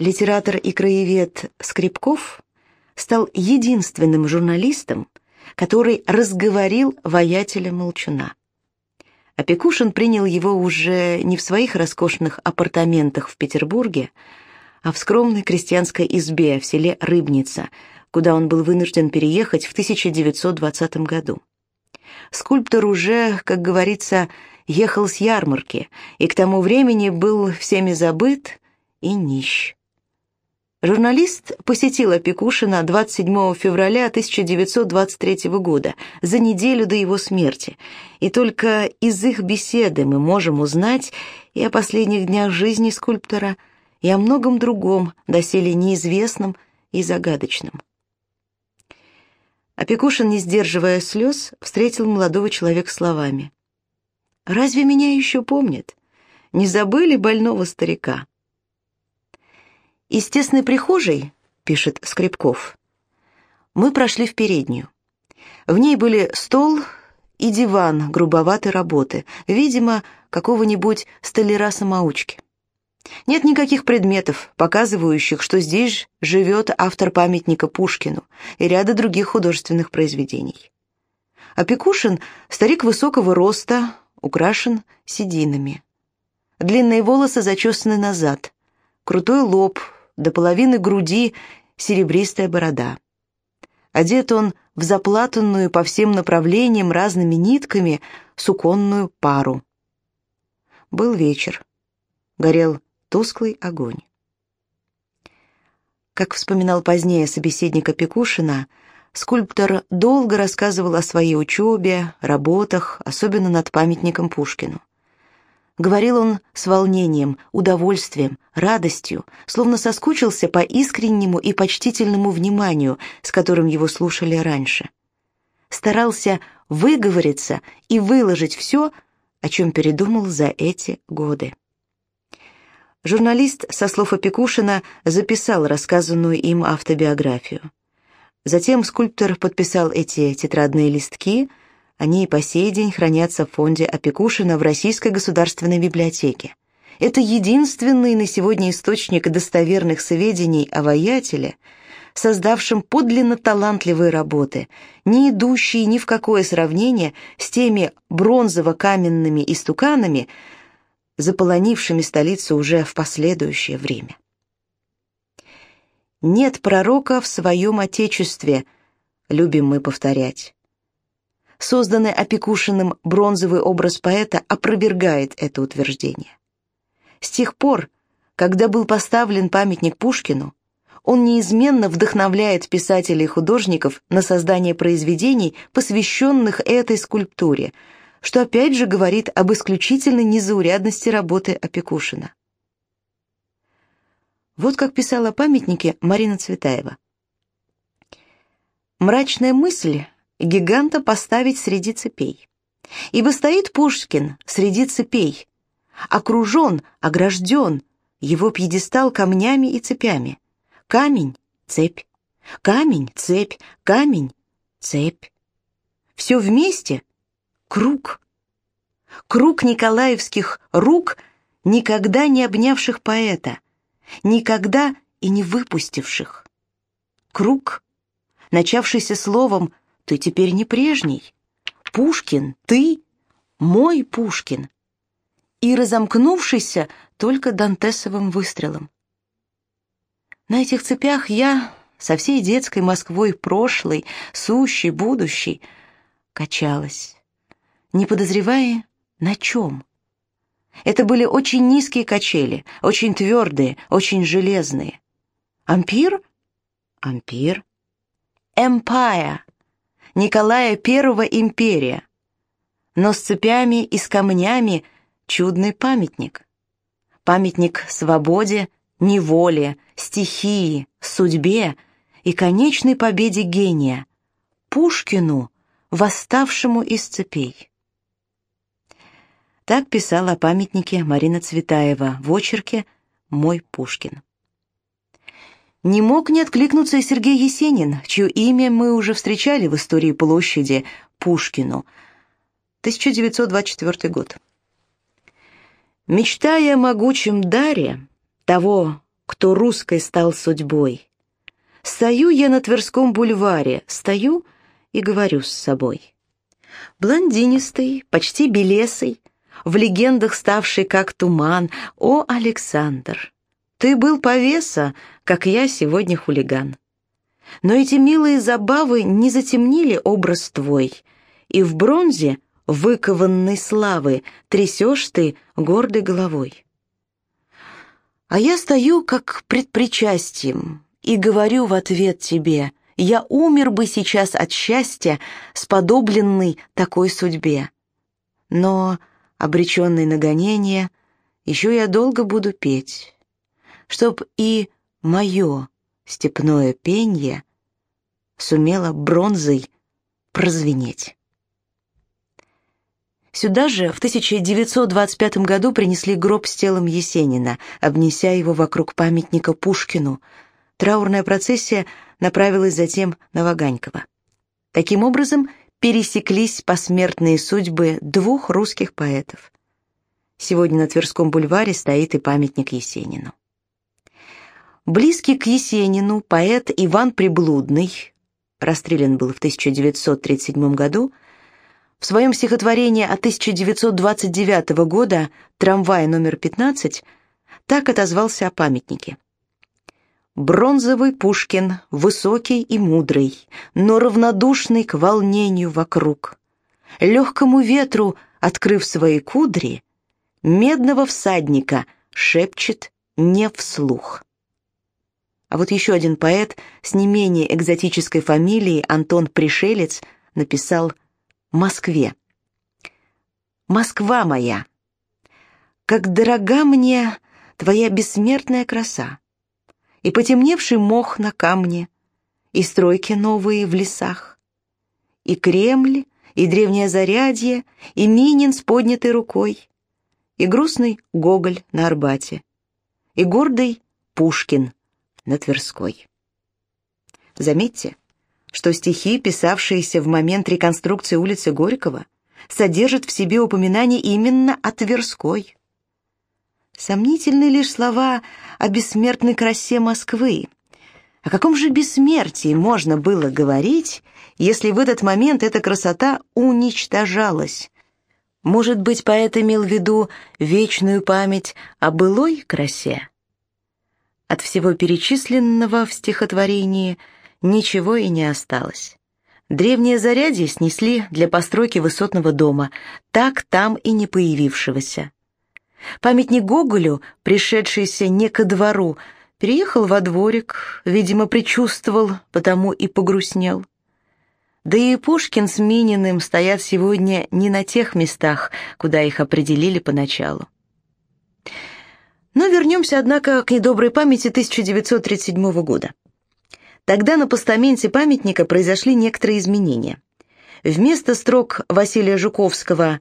Литератор и краевед Скрипков стал единственным журналистом, который разговорил воятеля Молчуна. Опекушин принял его уже не в своих роскошных апартаментах в Петербурге, а в скромной крестьянской избе в селе Рыбница, куда он был вынужден переехать в 1920 году. Скульптор уже, как говорится, ехал с ярмарки, и к тому времени был всеми забыт и нищ. Журналист посетил Опекушина 27 февраля 1923 года, за неделю до его смерти, и только из их беседы мы можем узнать и о последних днях жизни скульптора, и о многом другом, доселе неизвестном и загадочном. Опекушин, не сдерживая слез, встретил молодого человека словами. «Разве меня еще помнят? Не забыли больного старика?» Из тесной прихожей, пишет Скрипков, мы прошли в переднюю. В ней были стол и диван грубоватой работы, видимо, какого-нибудь столяра-самоучки. Нет никаких предметов, показывающих, что здесь живет автор памятника Пушкину и ряда других художественных произведений. Опекушин – старик высокого роста, украшен сединами. Длинные волосы зачесаны назад, крутой лоб – до половины груди серебристая борода. Одет он в заплатанную по всем направлениям разными нитками суконную пару. Был вечер. Горел тусклый огонь. Как вспоминал позднее собеседник Опекушина, скульптор долго рассказывал о своей учебе, работах, особенно над памятником Пушкину. Говорил он с волнением, удовольствием, радостью, словно соскучился по искреннему и почтительному вниманию, с которым его слушали раньше. Старался выговориться и выложить все, о чем передумал за эти годы. Журналист, со слов Опекушина, записал рассказанную им автобиографию. Затем скульптор подписал эти тетрадные листки – они и по сей день хранятся в фонде Опекушина в Российской государственной библиотеке. Это единственный на сегодня источник достоверных сведений о воятеле, создавшем подлинно талантливые работы, не идущие ни в какое сравнение с теми бронзово-каменными истуканами, заполонившими столицу уже в последующее время. «Нет пророка в своем Отечестве», любим мы повторять. Созданный Опекушиным бронзовый образ поэта опровергает это утверждение. С тех пор, когда был поставлен памятник Пушкину, он неизменно вдохновляет писателей и художников на создание произведений, посвященных этой скульптуре, что опять же говорит об исключительной незаурядности работы Опекушина. Вот как писала о памятнике Марина Цветаева. «Мрачная мысль гиганта поставить среди цепей. Ибо стоит Пушкин среди цепей, окружен, огражден, его пьедестал камнями и цепями. Камень — цепь, камень — цепь, камень — цепь. Все вместе — круг. Круг николаевских рук, никогда не обнявших поэта, никогда и не выпустивших. Круг, начавшийся словом ты теперь не прежний. Пушкин, ты мой Пушкин. И разомкнувшийся только дантесовым выстрелом. На этих цепях я со всей детской Москвой прошлой, сущей, будущей, качалась, не подозревая на чем. Это были очень низкие качели, очень твердые, очень железные. Ампир? Ампир. Эмпайр. Николая I империя. Но с цепями и с камнями чудный памятник. Памятник свободе, неволе, стихии, судьбе и конечной победе гения, Пушкину, восставшему из цепей. Так писала о памятнике Марина Цветаева в очерке «Мой Пушкин». Не мог не откликнуться и Сергей Есенин, чье имя мы уже встречали в истории площади Пушкину. 1924 год. Мечтая о могучем даре того, кто русской стал судьбой. Стою я на Тверском бульваре, стою и говорю с собой. Блондинистый, почти белесый, в легендах ставший как туман, о, Александр, ты был повеса, как я сегодня хулиган. Но эти милые забавы не затемнили образ твой, и в бронзе выкованной славы трясешь ты гордой головой. А я стою как пред причастием и говорю в ответ тебе, я умер бы сейчас от счастья, сподобленный такой судьбе. Но, обреченный на гонение, еще я долго буду петь, чтоб и мое степное пенье сумело бронзой прозвенеть. Сюда же в 1925 году принесли гроб с телом Есенина, обнеся его вокруг памятника Пушкину. Траурная процессия направилась затем на Ваганькова. Таким образом, пересеклись посмертные судьбы двух русских поэтов. Сегодня на Тверском бульваре стоит и памятник Есенину. Близкий к Есенину поэт Иван Приблудный, расстрелян был в 1937 году, в своем стихотворении от 1929 года «Трамвай номер 15» так отозвался о памятнике. Бронзовый Пушкин, высокий и мудрый, но равнодушный к волнению вокруг. Легкому ветру, открыв свои кудри, медного всадника шепчет не вслух. А вот еще один поэт с не менее экзотической фамилией, Антон Пришелец, написал Москве. Москва моя, как дорога мне твоя бессмертная краса, и потемневший мох на камне, и стройки новые в лесах, и Кремль, и древнее зарядье, и Минин с поднятой рукой, и грустный Гоголь на Арбате, и гордый Пушкин на Тверской. Заметьте, что стихи, писавшиеся в момент реконструкции улицы Горького, содержат в себе упоминание именно о Тверской. Сомнительны лишь слова о бессмертной красе Москвы. О каком же бессмертии можно было говорить, если в этот момент эта красота уничтожалась? Может быть, поэт имел в виду вечную память о былой красе? От всего перечисленного в стихотворении – ничего и не осталось. Древнее зарядье снесли для постройки высотного дома, так там и не появившегося. Памятник Гоголю, пришедшийся не ко двору, переехал во дворик, видимо, предчувствовал, потому и погрустнел. Да и Пушкин с Мининым стоят сегодня не на тех местах, куда их определили поначалу. Но вернемся, однако, к недоброй памяти 1937 года. Тогда на постаменте памятника произошли некоторые изменения. Вместо строк Василия Жуковского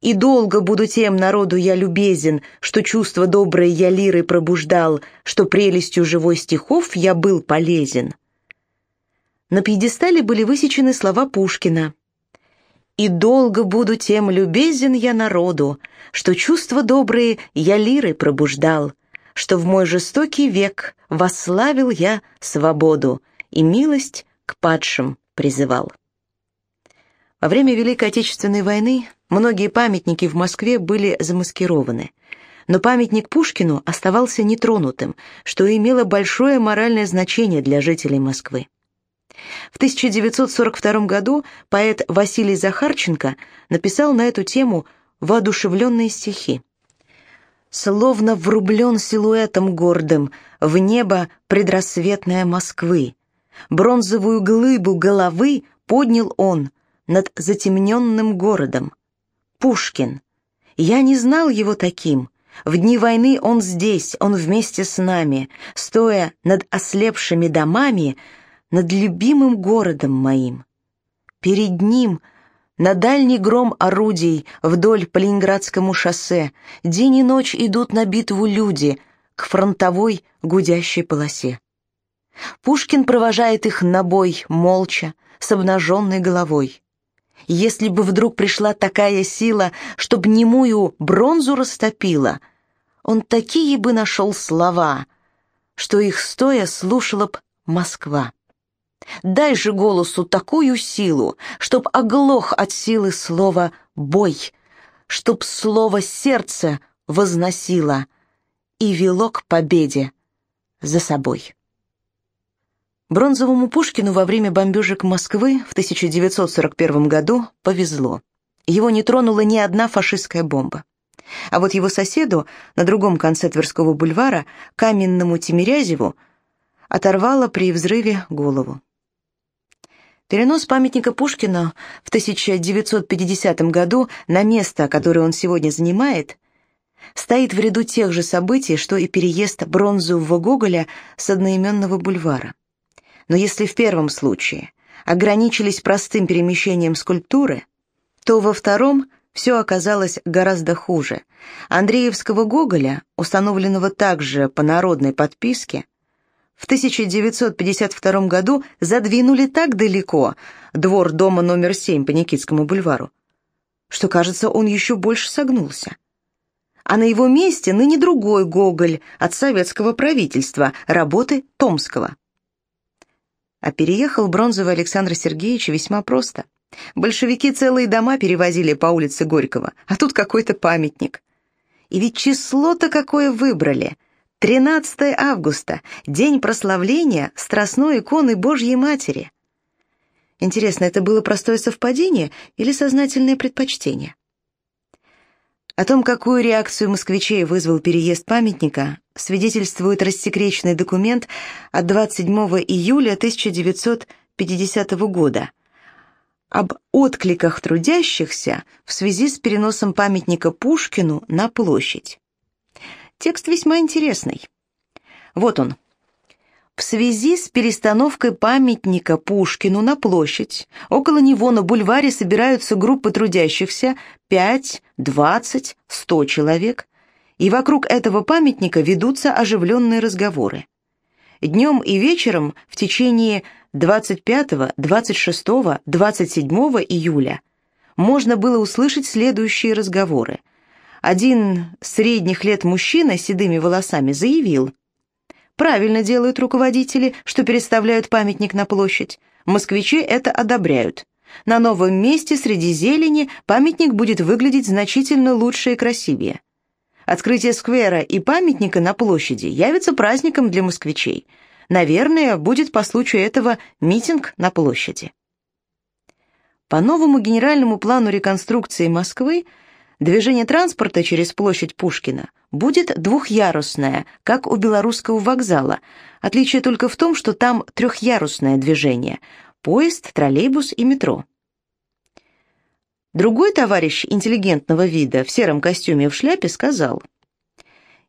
«И долго буду тем народу я любезен, что чувство доброе я лирой пробуждал, что прелестью живой стихов я был полезен». На пьедестале были высечены слова Пушкина «И долго буду тем любезен я народу, что чувства добрые я лирой пробуждал, что в мой жестокий век восславил я свободу и милость к падшим призывал. Во время Великой Отечественной войны многие памятники в Москве были замаскированы, но памятник Пушкину оставался нетронутым, что имело большое моральное значение для жителей Москвы. В 1942 году поэт Василий Захарченко написал на эту тему воодушевленные стихи словно врублен силуэтом гордым в небо предрассветное Москвы. Бронзовую глыбу головы поднял он над затемненным городом. Пушкин. Я не знал его таким. В дни войны он здесь, он вместе с нами, стоя над ослепшими домами, над любимым городом моим. Перед ним — на дальний гром орудий вдоль по Ленинградскому шоссе день и ночь идут на битву люди к фронтовой гудящей полосе. Пушкин провожает их на бой молча, с обнаженной головой. Если бы вдруг пришла такая сила, чтоб немую бронзу растопила, он такие бы нашел слова, что их стоя слушала б Москва. Дай же голосу такую силу, чтоб оглох от силы слова «бой», чтоб слово «сердце» возносило и вело к победе за собой. Бронзовому Пушкину во время бомбежек Москвы в 1941 году повезло. Его не тронула ни одна фашистская бомба. А вот его соседу на другом конце Тверского бульвара, каменному Тимирязеву, оторвало при взрыве голову. Перенос памятника Пушкина в 1950 году на место, которое он сегодня занимает, стоит в ряду тех же событий, что и переезд бронзового Гоголя с одноименного бульвара. Но если в первом случае ограничились простым перемещением скульптуры, то во втором все оказалось гораздо хуже. Андреевского Гоголя, установленного также по народной подписке, в 1952 году задвинули так далеко двор дома номер 7 по Никитскому бульвару, что, кажется, он еще больше согнулся. А на его месте ныне другой Гоголь от советского правительства, работы Томского. А переехал бронзовый Александр Сергеевич весьма просто. Большевики целые дома перевозили по улице Горького, а тут какой-то памятник. И ведь число-то какое выбрали — 13 августа, день прославления Страстной иконы Божьей Матери. Интересно, это было простое совпадение или сознательное предпочтение? О том, какую реакцию москвичей вызвал переезд памятника, свидетельствует рассекреченный документ от 27 июля 1950 года об откликах трудящихся в связи с переносом памятника Пушкину на площадь. Текст весьма интересный. Вот он. В связи с перестановкой памятника Пушкину на площадь, около него на бульваре собираются группы трудящихся 5, 20, 100 человек, и вокруг этого памятника ведутся оживленные разговоры. Днем и вечером в течение 25, 26, 27 июля можно было услышать следующие разговоры – один средних лет мужчина с седыми волосами заявил, «Правильно делают руководители, что переставляют памятник на площадь. Москвичи это одобряют. На новом месте среди зелени памятник будет выглядеть значительно лучше и красивее. Открытие сквера и памятника на площади явится праздником для москвичей. Наверное, будет по случаю этого митинг на площади. По новому генеральному плану реконструкции Москвы Движение транспорта через площадь Пушкина будет двухъярусное, как у белорусского вокзала. Отличие только в том, что там трехъярусное движение – поезд, троллейбус и метро. Другой товарищ интеллигентного вида в сером костюме и в шляпе сказал –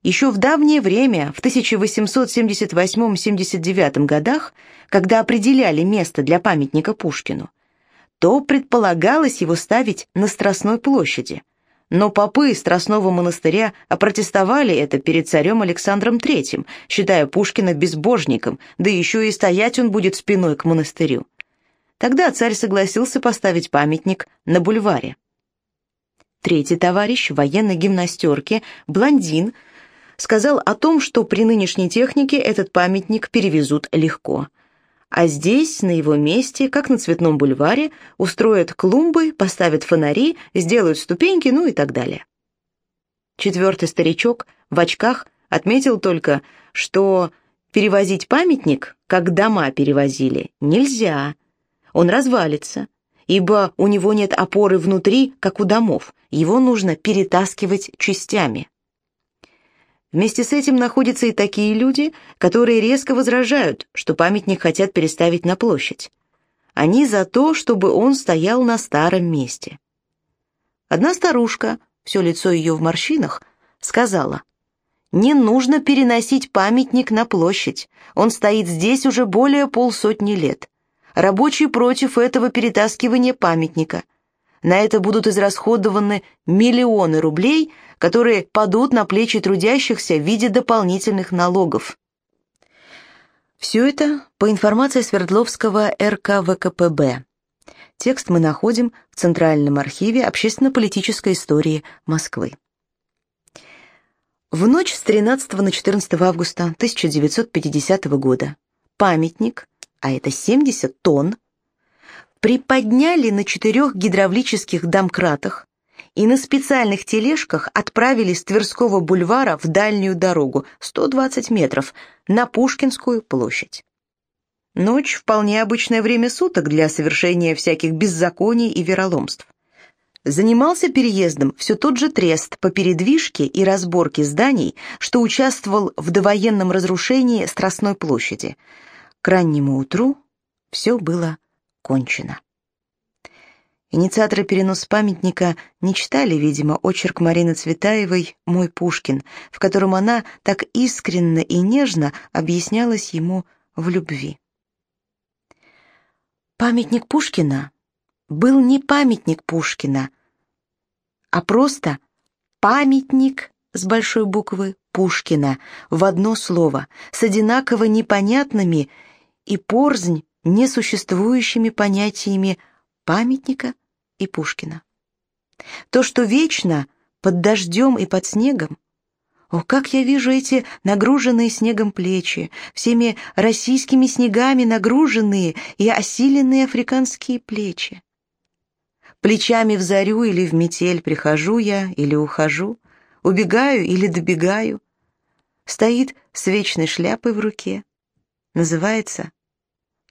еще в давнее время, в 1878-79 годах, когда определяли место для памятника Пушкину, то предполагалось его ставить на Страстной площади но попы Страстного монастыря опротестовали это перед царем Александром III, считая Пушкина безбожником, да еще и стоять он будет спиной к монастырю. Тогда царь согласился поставить памятник на бульваре. Третий товарищ военной гимнастерке, блондин, сказал о том, что при нынешней технике этот памятник перевезут легко – а здесь, на его месте, как на Цветном бульваре, устроят клумбы, поставят фонари, сделают ступеньки, ну и так далее. Четвертый старичок в очках отметил только, что перевозить памятник, как дома перевозили, нельзя. Он развалится, ибо у него нет опоры внутри, как у домов, его нужно перетаскивать частями. Вместе с этим находятся и такие люди, которые резко возражают, что памятник хотят переставить на площадь. Они за то, чтобы он стоял на старом месте. Одна старушка, все лицо ее в морщинах, сказала, «Не нужно переносить памятник на площадь, он стоит здесь уже более полсотни лет. Рабочие против этого перетаскивания памятника. На это будут израсходованы миллионы рублей – которые падут на плечи трудящихся в виде дополнительных налогов. Все это по информации Свердловского РКВКПБ. Текст мы находим в Центральном архиве общественно-политической истории Москвы. В ночь с 13 на 14 августа 1950 года памятник, а это 70 тонн, приподняли на четырех гидравлических домкратах и на специальных тележках отправили с Тверского бульвара в дальнюю дорогу, 120 метров, на Пушкинскую площадь. Ночь – вполне обычное время суток для совершения всяких беззаконий и вероломств. Занимался переездом все тот же трест по передвижке и разборке зданий, что участвовал в довоенном разрушении Страстной площади. К раннему утру все было кончено. Инициаторы перенос памятника не читали, видимо, очерк Марины Цветаевой «Мой Пушкин», в котором она так искренне и нежно объяснялась ему в любви. Памятник Пушкина был не памятник Пушкина, а просто памятник с большой буквы Пушкина в одно слово, с одинаково непонятными и порзнь несуществующими понятиями памятника и Пушкина. То, что вечно под дождем и под снегом, о, как я вижу эти нагруженные снегом плечи, всеми российскими снегами нагруженные и осиленные африканские плечи. Плечами в зарю или в метель прихожу я или ухожу, убегаю или добегаю. Стоит с вечной шляпой в руке. Называется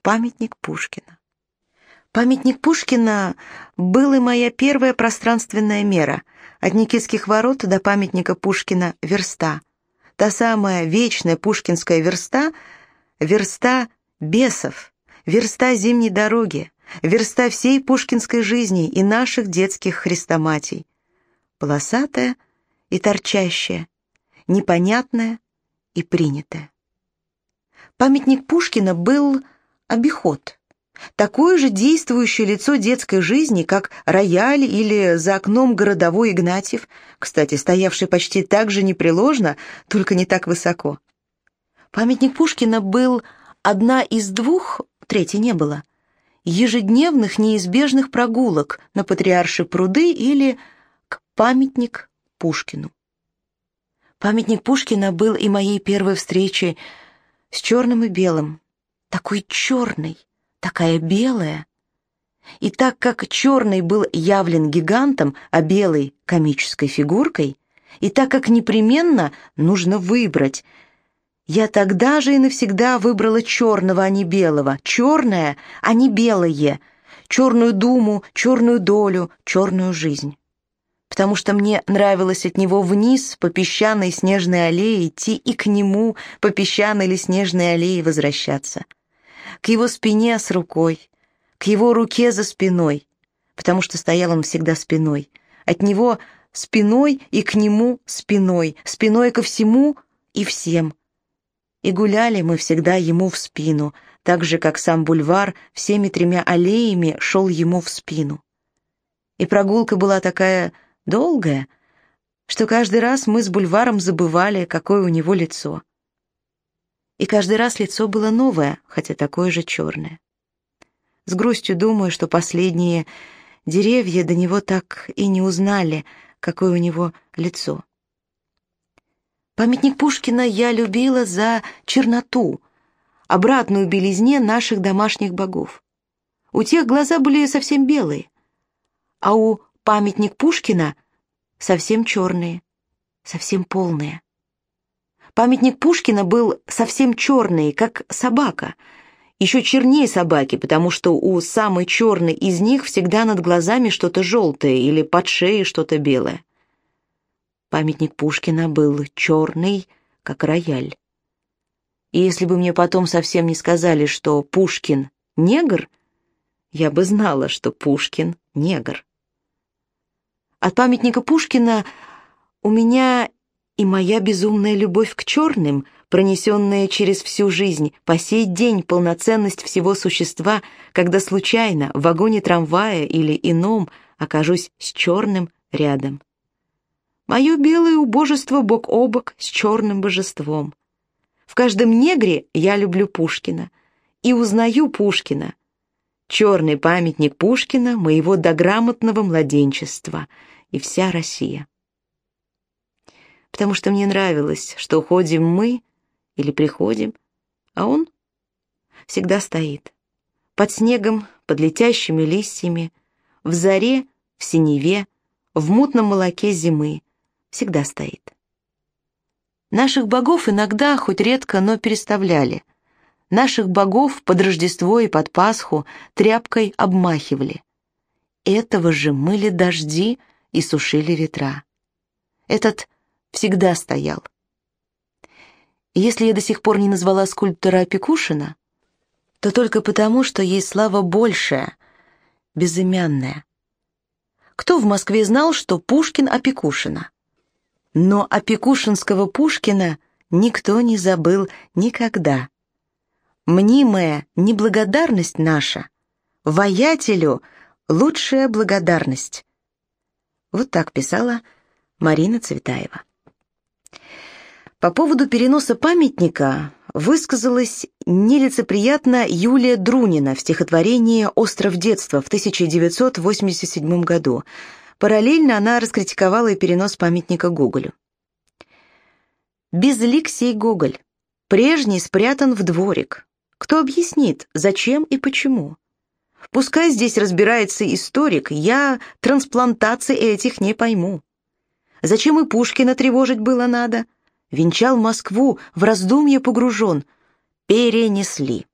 Памятник Пушкина. Памятник Пушкина был и моя первая пространственная мера. От Никитских ворот до памятника Пушкина верста. Та самая вечная пушкинская верста, верста бесов, верста зимней дороги, верста всей пушкинской жизни и наших детских хрестоматий. Полосатая и торчащая, непонятная и принятая. Памятник Пушкина был обиход. Такое же действующее лицо детской жизни, как рояль или за окном городовой Игнатьев, кстати, стоявший почти так же непреложно, только не так высоко. Памятник Пушкина был одна из двух, третьей не было, ежедневных неизбежных прогулок на Патриарши пруды или к памятник Пушкину. Памятник Пушкина был и моей первой встречей с черным и белым, такой черный, такая белая. И так как черный был явлен гигантом, а белый — комической фигуркой, и так как непременно нужно выбрать, я тогда же и навсегда выбрала черного, а не белого, черное, а не белое, черную думу, черную долю, черную жизнь. Потому что мне нравилось от него вниз по песчаной снежной аллее идти и к нему по песчаной или снежной аллее возвращаться к его спине с рукой, к его руке за спиной, потому что стоял он всегда спиной. От него спиной и к нему спиной, спиной ко всему и всем. И гуляли мы всегда ему в спину, так же, как сам бульвар всеми тремя аллеями шел ему в спину. И прогулка была такая долгая, что каждый раз мы с бульваром забывали, какое у него лицо и каждый раз лицо было новое, хотя такое же черное. С грустью думаю, что последние деревья до него так и не узнали, какое у него лицо. Памятник Пушкина я любила за черноту, обратную белизне наших домашних богов. У тех глаза были совсем белые, а у памятник Пушкина совсем черные, совсем полные. Памятник Пушкина был совсем черный, как собака. Еще чернее собаки, потому что у самой черной из них всегда над глазами что-то желтое или под шеей что-то белое. Памятник Пушкина был черный, как рояль. И если бы мне потом совсем не сказали, что Пушкин — негр, я бы знала, что Пушкин — негр. От памятника Пушкина у меня и моя безумная любовь к черным, пронесенная через всю жизнь, по сей день полноценность всего существа, когда случайно в вагоне трамвая или ином окажусь с черным рядом. Мое белое убожество бок о бок с черным божеством. В каждом негре я люблю Пушкина и узнаю Пушкина. Черный памятник Пушкина, моего дограмотного младенчества и вся Россия. Потому что мне нравилось, что ходим мы или приходим, а он всегда стоит. Под снегом, под летящими листьями, в заре, в синеве, в мутном молоке зимы, всегда стоит. Наших богов иногда, хоть редко, но переставляли. Наших богов под Рождество и под Пасху тряпкой обмахивали. Этого же мыли дожди и сушили ветра. Этот всегда стоял. если я до сих пор не назвала скульптора Опекушина, то только потому, что ей слава большая, безымянная. Кто в Москве знал, что Пушкин Опекушина? Но Опекушинского Пушкина никто не забыл никогда. Мнимая неблагодарность наша, воятелю лучшая благодарность. Вот так писала Марина Цветаева. По поводу переноса памятника высказалась нелицеприятно Юлия Друнина в стихотворении «Остров детства» в 1987 году. Параллельно она раскритиковала и перенос памятника Гоголю. «Безлик сей Гоголь, прежний спрятан в дворик. Кто объяснит, зачем и почему? Пускай здесь разбирается историк, я трансплантации этих не пойму. Зачем и Пушкина тревожить было надо? Венчал Москву, в раздумье погружен. Перенесли.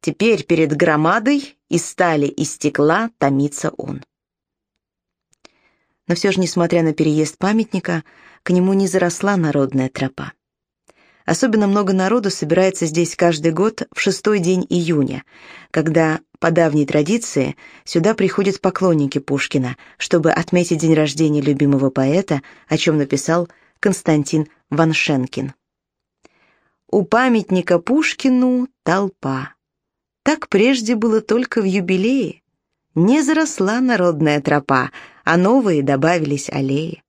Теперь перед громадой из стали и стекла томится он. Но все же, несмотря на переезд памятника, к нему не заросла народная тропа. Особенно много народу собирается здесь каждый год в шестой день июня, когда, по давней традиции, сюда приходят поклонники Пушкина, чтобы отметить день рождения любимого поэта, о чем написал Константин Ваншенкин. У памятника Пушкину толпа. Так прежде было только в юбилее. Не заросла народная тропа, а новые добавились аллеи.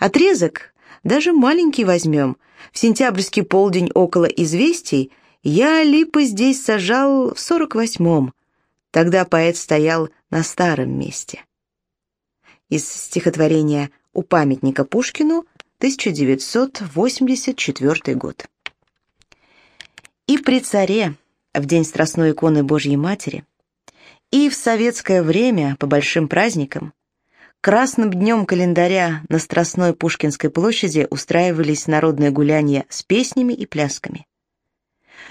Отрезок, даже маленький возьмем — в сентябрьский полдень около известий я липы здесь сажал в сорок восьмом. Тогда поэт стоял на старом месте. Из стихотворения «У памятника Пушкину» 1984 год. И при царе, в день Страстной иконы Божьей Матери, и в советское время по большим праздникам Красным днем календаря на Страстной Пушкинской площади устраивались народные гуляния с песнями и плясками.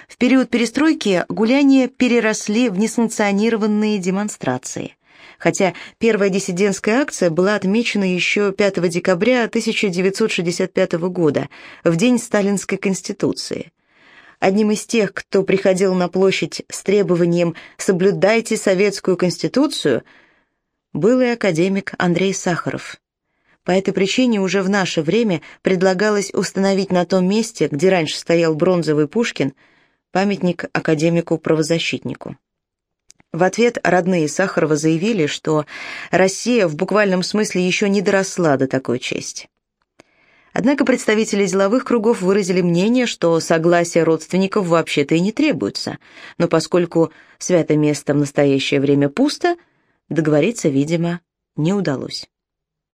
В период перестройки гуляния переросли в несанкционированные демонстрации, хотя первая диссидентская акция была отмечена еще 5 декабря 1965 года, в день Сталинской Конституции. Одним из тех, кто приходил на площадь с требованием «соблюдайте советскую Конституцию», был и академик Андрей Сахаров. По этой причине уже в наше время предлагалось установить на том месте, где раньше стоял бронзовый Пушкин, памятник академику-правозащитнику. В ответ родные Сахарова заявили, что Россия в буквальном смысле еще не доросла до такой чести. Однако представители деловых кругов выразили мнение, что согласие родственников вообще-то и не требуется, но поскольку святое место в настоящее время пусто – Договориться, видимо, не удалось.